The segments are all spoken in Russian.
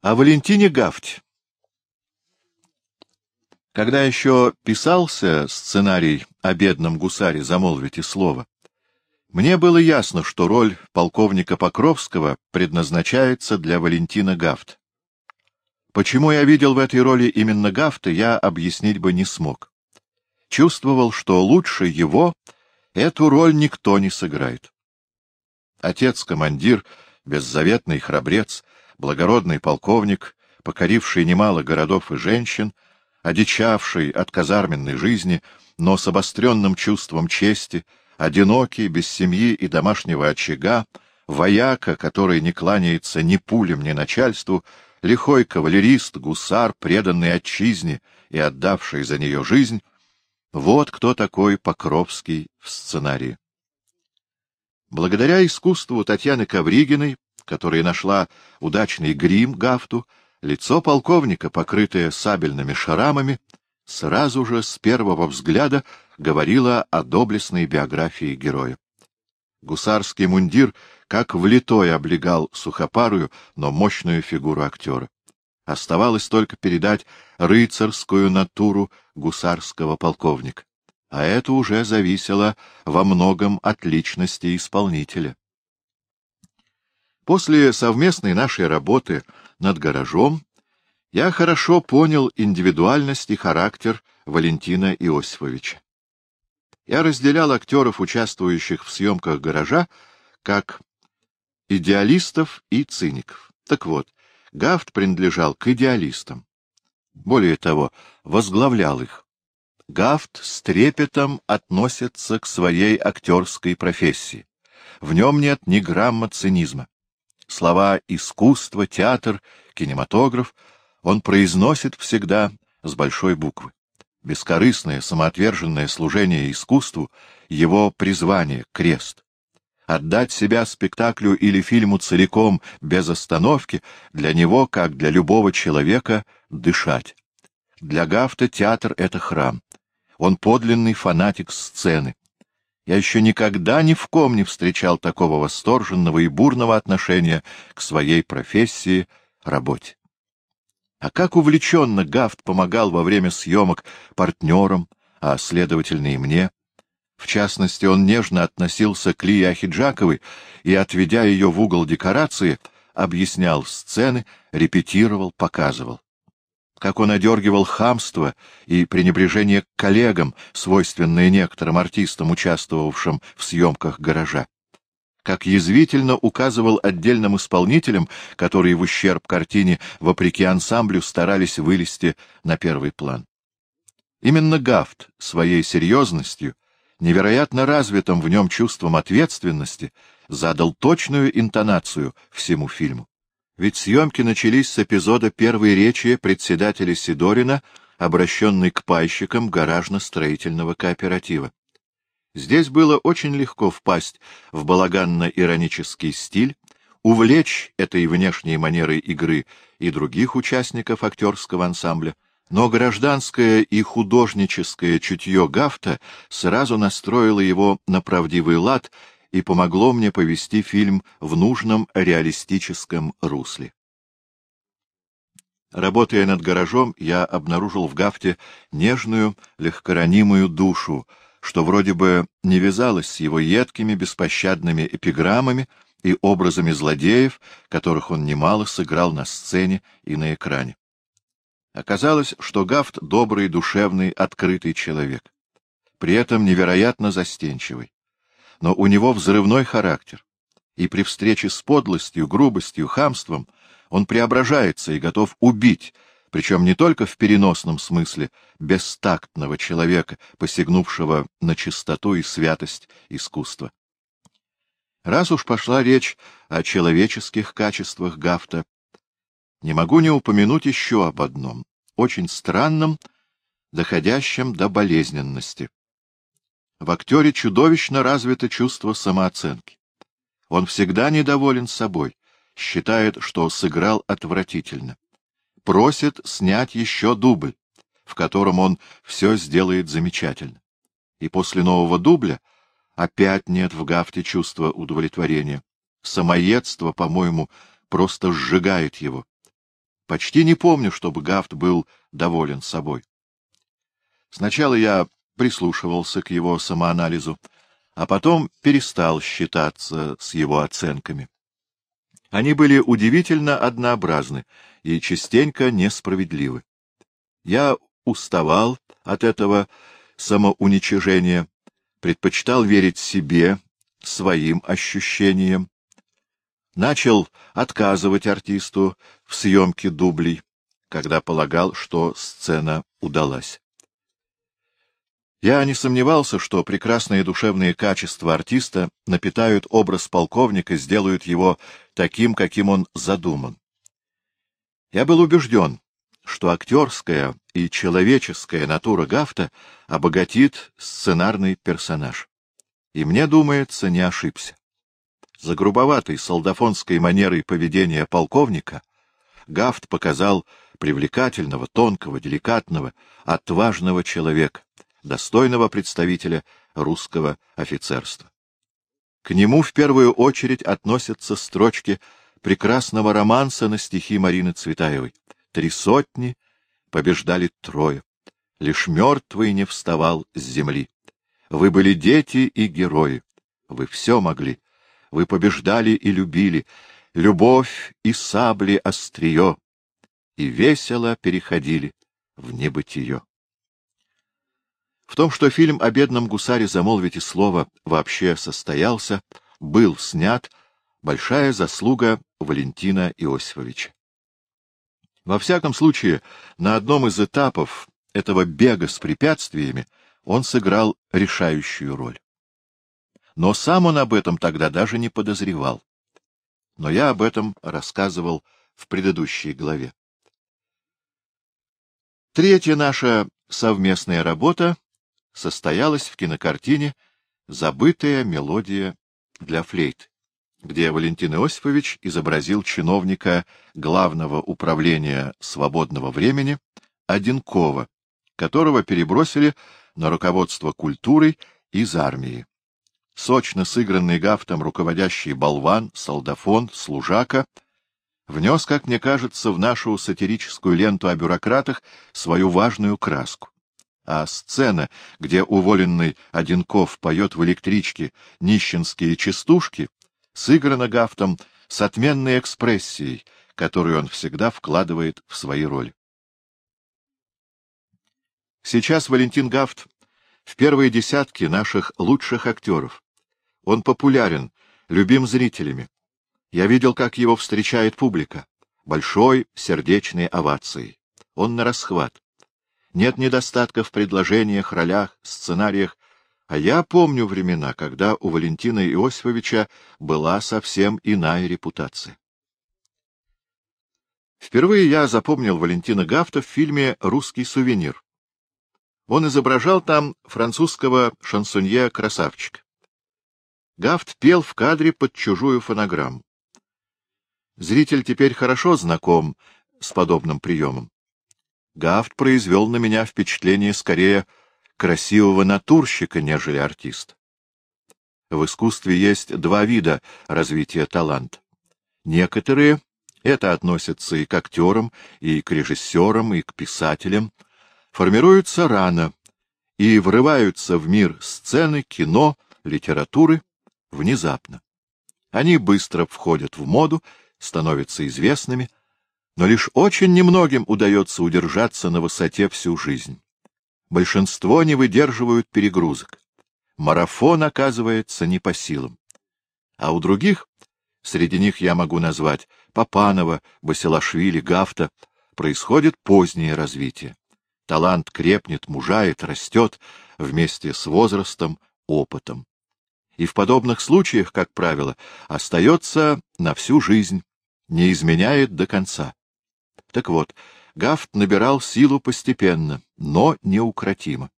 О Валентине Гафт. Когда еще писался сценарий о бедном гусаре «Замолвите слово», мне было ясно, что роль полковника Покровского предназначается для Валентина Гафт. Почему я видел в этой роли именно Гафта, я объяснить бы не смог. Чувствовал, что лучше его эту роль никто не сыграет. Отец-командир, беззаветный храбрец, благородный полковник, покоривший немало городов и женщин, одичавший от казарменной жизни, но с обостренным чувством чести, одинокий, без семьи и домашнего очага, вояка, который не кланяется ни пулем, ни начальству, лихой кавалерист, гусар, преданный отчизне и отдавший за нее жизнь — вот кто такой Покровский в сценарии. Благодаря искусству Татьяны Ковригиной, которая нашла удачный грим Гафту, лицо полковника, покрытое сабельными шрамами, сразу же с первого взгляда говорило о доблестной биографии героя. Гусарский мундир как влитой облегал сухопарую, но мощную фигуру актера. Оставалось только передать рыцарскую натуру гусарского полковника. А это уже зависело во многом от личности исполнителя. После совместной нашей работы над гаражом я хорошо понял индивидуальность и характер Валентина Иосифовича. Я разделял актеров, участвующих в съемках гаража, как идеалистов и циников. Так вот, Гафт принадлежал к идеалистам. Более того, возглавлял их. Гафт с трепетом относится к своей актерской профессии. В нем нет ни грамма цинизма. Слова «искусство», «театр», «кинематограф» он произносит всегда с большой буквы. Бескорыстное, самоотверженное служение искусству — его призвание, крест. Отдать себя спектаклю или фильму целиком, без остановки, для него, как для любого человека, дышать. Для Гафта театр — это храм. Он подлинный фанатик сцены. Я еще никогда ни в ком не встречал такого восторженного и бурного отношения к своей профессии, работе. А как увлеченно Гафт помогал во время съемок партнерам, а, следовательно, и мне, в частности, он нежно относился к Лии Ахиджаковой и, отведя ее в угол декорации, объяснял сцены, репетировал, показывал. Как он одергивал хамство и пренебрежение к коллегам, свойственные некоторым артистам, участвовавшим в съемках гаража. Как язвительно указывал отдельным исполнителям, которые в ущерб картине, вопреки ансамблю, старались вылезти на первый план. Именно Гафт своей серьезностью — невероятно развитым в нем чувством ответственности, задал точную интонацию всему фильму. Ведь съемки начались с эпизода первой речи председателя Сидорина, обращенной к пайщикам гаражно-строительного кооператива. Здесь было очень легко впасть в балаганно-иронический стиль, увлечь этой внешней манерой игры и других участников актерского ансамбля, но гражданское и художническое чутье Гафта сразу настроило его на правдивый лад и помогло мне повести фильм в нужном реалистическом русле. Работая над гаражом, я обнаружил в Гафте нежную, легкоранимую душу, что вроде бы не вязалось с его едкими, беспощадными эпиграммами и образами злодеев, которых он немало сыграл на сцене и на экране. Оказалось, что Гафт — добрый, душевный, открытый человек, при этом невероятно застенчивый. Но у него взрывной характер, и при встрече с подлостью, грубостью, хамством он преображается и готов убить, причем не только в переносном смысле бестактного человека, посягнувшего на чистоту и святость искусства. Раз уж пошла речь о человеческих качествах Гафта, не могу не упомянуть еще об одном, очень странном, доходящем до болезненности. В актере чудовищно развито чувство самооценки. Он всегда недоволен собой, считает, что сыграл отвратительно. Просит снять еще дубль, в котором он все сделает замечательно. И после нового дубля опять нет в Гафте чувства удовлетворения. Самоедство, по-моему, просто сжигает его. Почти не помню, чтобы Гафт был доволен собой. Сначала я прислушивался к его самоанализу, а потом перестал считаться с его оценками. Они были удивительно однообразны и частенько несправедливы. Я уставал от этого самоуничижения, предпочитал верить себе, своим ощущениям, начал отказывать артисту в съемке дублей, когда полагал, что сцена удалась. Я не сомневался, что прекрасные душевные качества артиста напитают образ полковника, сделают его таким, каким он задуман. Я был убежден, что актерская и человеческая натура Гафта обогатит сценарный персонаж. И мне думается, не ошибся. За грубоватой солдафонской манерой поведения полковника Гафт показал привлекательного, тонкого, деликатного, отважного человека, достойного представителя русского офицерства. К нему в первую очередь относятся строчки прекрасного романса на стихи Марины Цветаевой. «Три сотни побеждали трое, лишь мертвый не вставал с земли. Вы были дети и герои, вы все могли, вы побеждали и любили, любовь и сабли острие, и весело переходили в небытие. В том, что фильм о бедном гусаре «Замолвите слово» вообще состоялся, был снят, большая заслуга Валентина Иосифовича. Во всяком случае, на одном из этапов этого бега с препятствиями он сыграл решающую роль. Но сам он об этом тогда даже не подозревал. Но я об этом рассказывал в предыдущей главе. Третья наша совместная работа состоялась в кинокартине «Забытая мелодия для флейт», где Валентин Иосифович изобразил чиновника Главного управления свободного времени Одинкова, которого перебросили на руководство культурой из армии. Сочно сыгранный гафтом руководящий болван, солдафон, служака внес, как мне кажется, в нашу сатирическую ленту о бюрократах свою важную краску а сцена, где уволенный Одинков поет в электричке нищенские частушки, сыграна Гафтом с отменной экспрессией, которую он всегда вкладывает в свои роли. Сейчас Валентин Гафт в первой десятке наших лучших актеров. Он популярен, любим зрителями. Я видел, как его встречает публика. Большой сердечной овацией. Он на расхват. Нет недостатка в предложениях, ролях, сценариях, а я помню времена, когда у Валентина Иосифовича была совсем иная репутация. Впервые я запомнил Валентина Гафта в фильме «Русский сувенир». Он изображал там французского шансонье-красавчика. Гафт пел в кадре под чужую фонограмму. Зритель теперь хорошо знаком с подобным приемом. Гафт произвел на меня впечатление скорее красивого натурщика, нежели артиста. В искусстве есть два вида развития таланта. Некоторые, это относится и к актерам, и к режиссерам, и к писателям, формируются рано и врываются в мир сцены, кино, литературы внезапно. Они быстро входят в моду, становятся известными, но лишь очень немногим удается удержаться на высоте всю жизнь. Большинство не выдерживают перегрузок. Марафон оказывается не по силам. А у других, среди них я могу назвать Папанова, Басилашвили, Гафта, происходит позднее развитие. Талант крепнет, мужает, растет вместе с возрастом, опытом. И в подобных случаях, как правило, остается на всю жизнь, не изменяет до конца. Так вот, Гафт набирал силу постепенно, но неукротимо.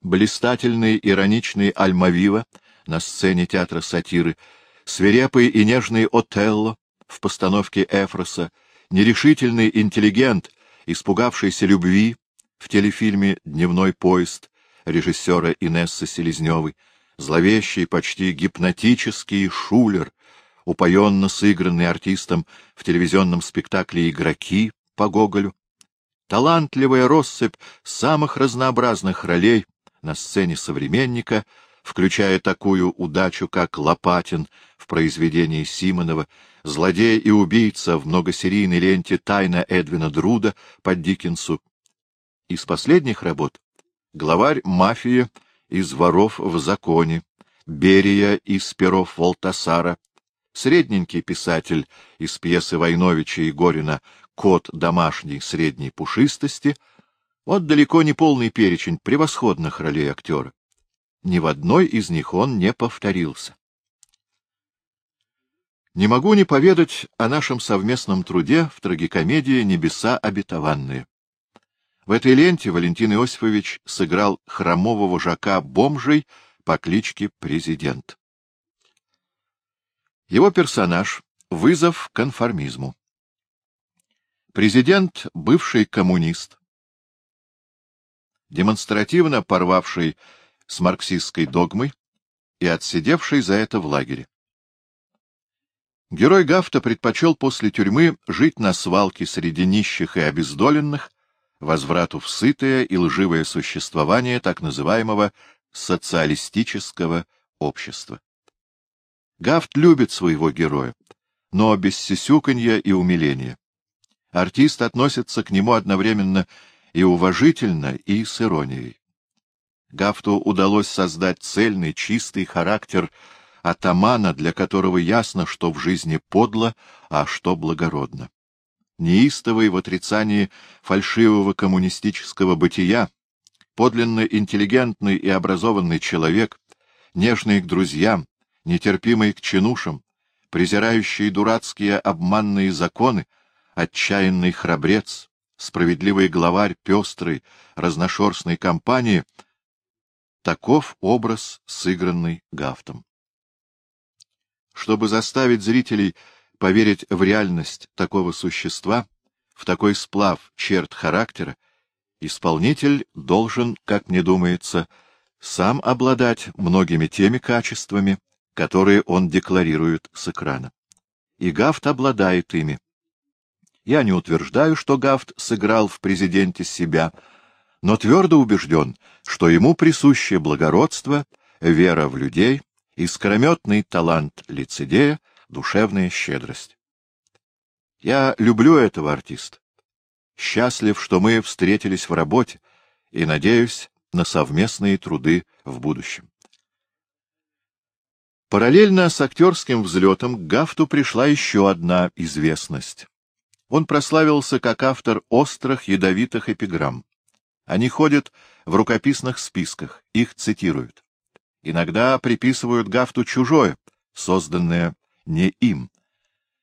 Блистательный ироничный Альмавива на сцене театра сатиры, свирепый и нежный Отелло в постановке Эфроса, нерешительный интеллигент, испугавшийся любви в телефильме «Дневной поезд» режиссера Инессы Селезневой, зловещий, почти гипнотический шулер, упоенно сыгранный артистом в телевизионном спектакле «Игроки» по Гоголю, талантливая россыпь самых разнообразных ролей на сцене современника, включая такую удачу, как Лопатин в произведении Симонова, злодей и убийца в многосерийной ленте «Тайна Эдвина Друда» под Диккенсу. Из последних работ — главарь мафии из «Воров в законе», Берия из «Перов Волтасара», средненький писатель из пьесы Войновича и Горина «Кот домашней средней пушистости», вот далеко не полный перечень превосходных ролей актера. Ни в одной из них он не повторился. Не могу не поведать о нашем совместном труде в трагикомедии «Небеса обетованные». В этой ленте Валентин Иосифович сыграл хромого вожака бомжей по кличке Президент. Его персонаж — вызов конформизму. Президент — бывший коммунист, демонстративно порвавший с марксистской догмой и отсидевший за это в лагере. Герой Гафта предпочел после тюрьмы жить на свалке среди нищих и обездоленных, возврату в сытое и лживое существование так называемого социалистического общества. Гафт любит своего героя, но без сисюканья и умиления. Артист относится к нему одновременно и уважительно, и с иронией. Гафту удалось создать цельный, чистый характер атамана, для которого ясно, что в жизни подло, а что благородно. Неистовый в отрицании фальшивого коммунистического бытия, подлинно интеллигентный и образованный человек, нежный к друзьям, нетерпимый к чинушам, презирающий дурацкие обманные законы, отчаянный храбрец, справедливый главарь пестрой, разношерстной компании — таков образ, сыгранный Гафтом. Чтобы заставить зрителей поверить в реальность такого существа, в такой сплав черт характера, исполнитель должен, как мне думается, сам обладать многими теми качествами, которые он декларирует с экрана. И Гафт обладает ими. Я не утверждаю, что Гафт сыграл в президенте себя, но твердо убежден, что ему присуще благородство, вера в людей, искрометный талант лицедея, душевная щедрость. Я люблю этого артиста. Счастлив, что мы встретились в работе, и надеюсь на совместные труды в будущем. Параллельно с актерским взлетом к Гафту пришла еще одна известность. Он прославился как автор острых ядовитых эпиграмм. Они ходят в рукописных списках, их цитируют. Иногда приписывают Гафту чужое, созданное не им.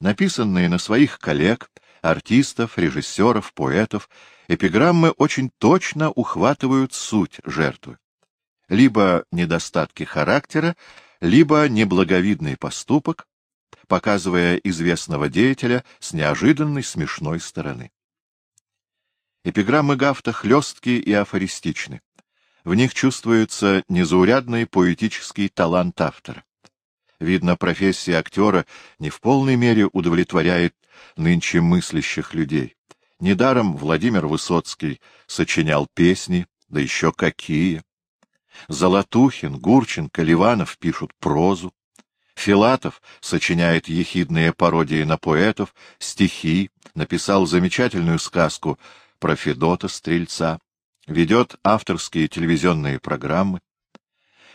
Написанные на своих коллег, артистов, режиссеров, поэтов, эпиграммы очень точно ухватывают суть жертвы. Либо недостатки характера, либо неблаговидный поступок, показывая известного деятеля с неожиданной смешной стороны. Эпиграммы Гафта хлесткие и афористичны. В них чувствуется незаурядный поэтический талант автора. Видно, профессия актера не в полной мере удовлетворяет нынче мыслящих людей. Недаром Владимир Высоцкий сочинял песни, да еще какие. Золотухин, Гурченко, Ливанов пишут прозу. Филатов сочиняет ехидные пародии на поэтов, стихи, написал замечательную сказку про Федота Стрельца ведет авторские телевизионные программы.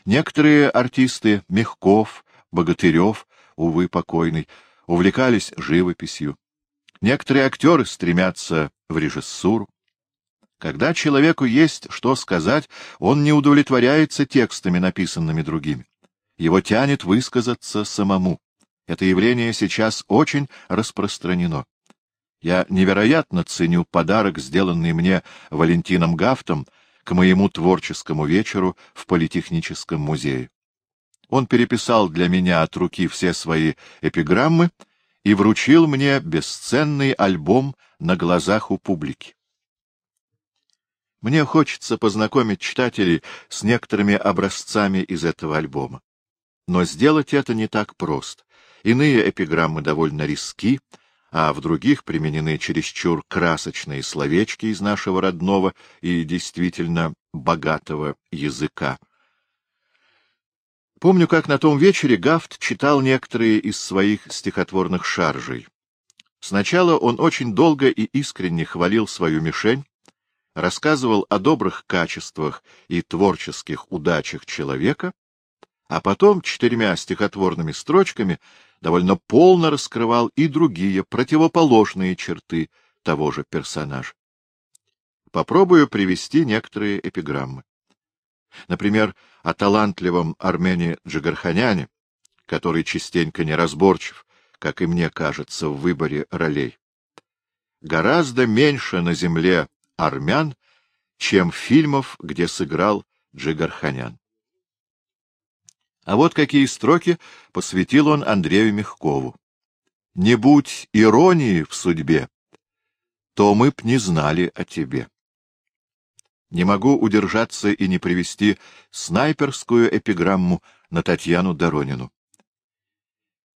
Некоторые артисты, Мягков, Богатырев, увы, покойный, увлекались живописью. Некоторые актеры стремятся в режиссуру. Когда человеку есть что сказать, он не удовлетворяется текстами, написанными другими. Его тянет высказаться самому. Это явление сейчас очень распространено. Я невероятно ценю подарок, сделанный мне Валентином Гафтом к моему творческому вечеру в Политехническом музее. Он переписал для меня от руки все свои эпиграммы и вручил мне бесценный альбом на глазах у публики. Мне хочется познакомить читателей с некоторыми образцами из этого альбома. Но сделать это не так просто, Иные эпиграммы довольно риски, а в других применены чересчур красочные словечки из нашего родного и действительно богатого языка. Помню, как на том вечере Гафт читал некоторые из своих стихотворных шаржей. Сначала он очень долго и искренне хвалил свою мишень, рассказывал о добрых качествах и творческих удачах человека, а потом четырьмя стихотворными строчками довольно полно раскрывал и другие противоположные черты того же персонажа. Попробую привести некоторые эпиграммы. Например, о талантливом Армене Джигарханяне, который частенько неразборчив, как и мне кажется, в выборе ролей. Гораздо меньше на земле армян, чем фильмов, где сыграл Джигарханян. А вот какие строки посвятил он Андрею Мягкову. «Не будь иронии в судьбе, то мы б не знали о тебе». Не могу удержаться и не привести снайперскую эпиграмму на Татьяну Доронину.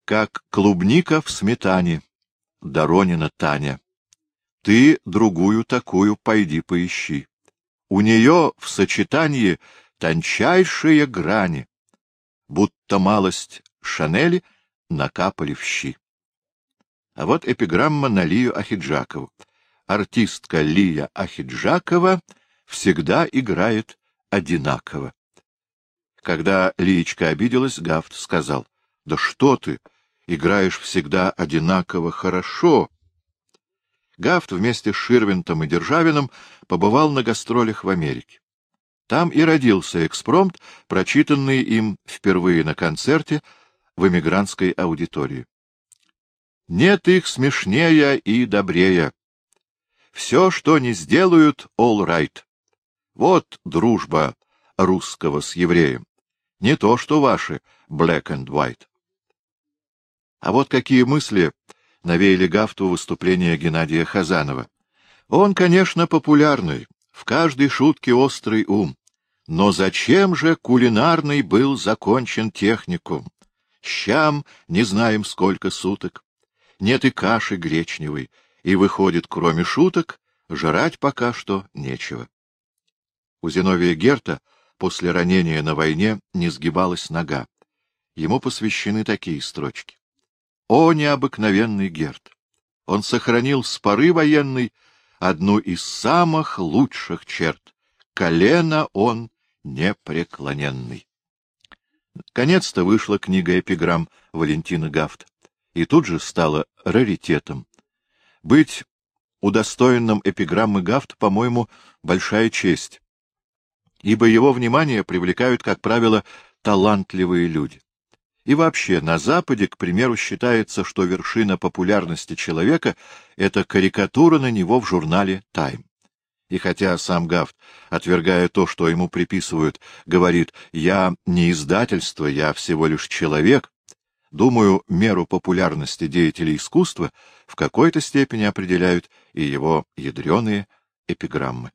Как клубника в сметане, Доронина Таня, ты другую такую пойди поищи. У нее в сочетании тончайшие грани, будто малость Шанели накапали в щи. А вот эпиграмма на Лию Ахиджакову. Артистка Лия Ахиджакова всегда играет одинаково. Когда Лиечка обиделась, Гафт сказал, — Да что ты, играешь всегда одинаково хорошо. Гафт вместе с Ширвинтом и Державиным побывал на гастролях в Америке. Там и родился экспромт, прочитанный им впервые на концерте в эмигрантской аудитории. Нет их смешнее и добрее. Все, что не сделают, all right. Вот дружба русского с евреем. Не то, что ваши black and white. А вот какие мысли навеяли Гафту выступления Геннадия Хазанова. Он, конечно, популярный, в каждой шутке острый ум. Но зачем же кулинарный был закончен техникум? Щам не знаем сколько суток. Нет и каши гречневой, и выходит, кроме шуток, жрать пока что нечего. У Зиновия Герта после ранения на войне не сгибалась нога. Ему посвящены такие строчки. О, необыкновенный Герт! Он сохранил с поры военной одну из самых лучших черт. Колено он непреклоненный. Наконец-то вышла книга эпиграмм Валентина Гафт, и тут же стала раритетом. Быть удостоенным эпиграммы Гафт, по-моему, большая честь, ибо его внимание привлекают, как правило, талантливые люди. И вообще, на Западе, к примеру, считается, что вершина популярности человека — это карикатура на него в журнале «Тайм». И хотя сам Гафт, отвергая то, что ему приписывают, говорит «я не издательство, я всего лишь человек», думаю, меру популярности деятелей искусства в какой-то степени определяют и его ядреные эпиграммы.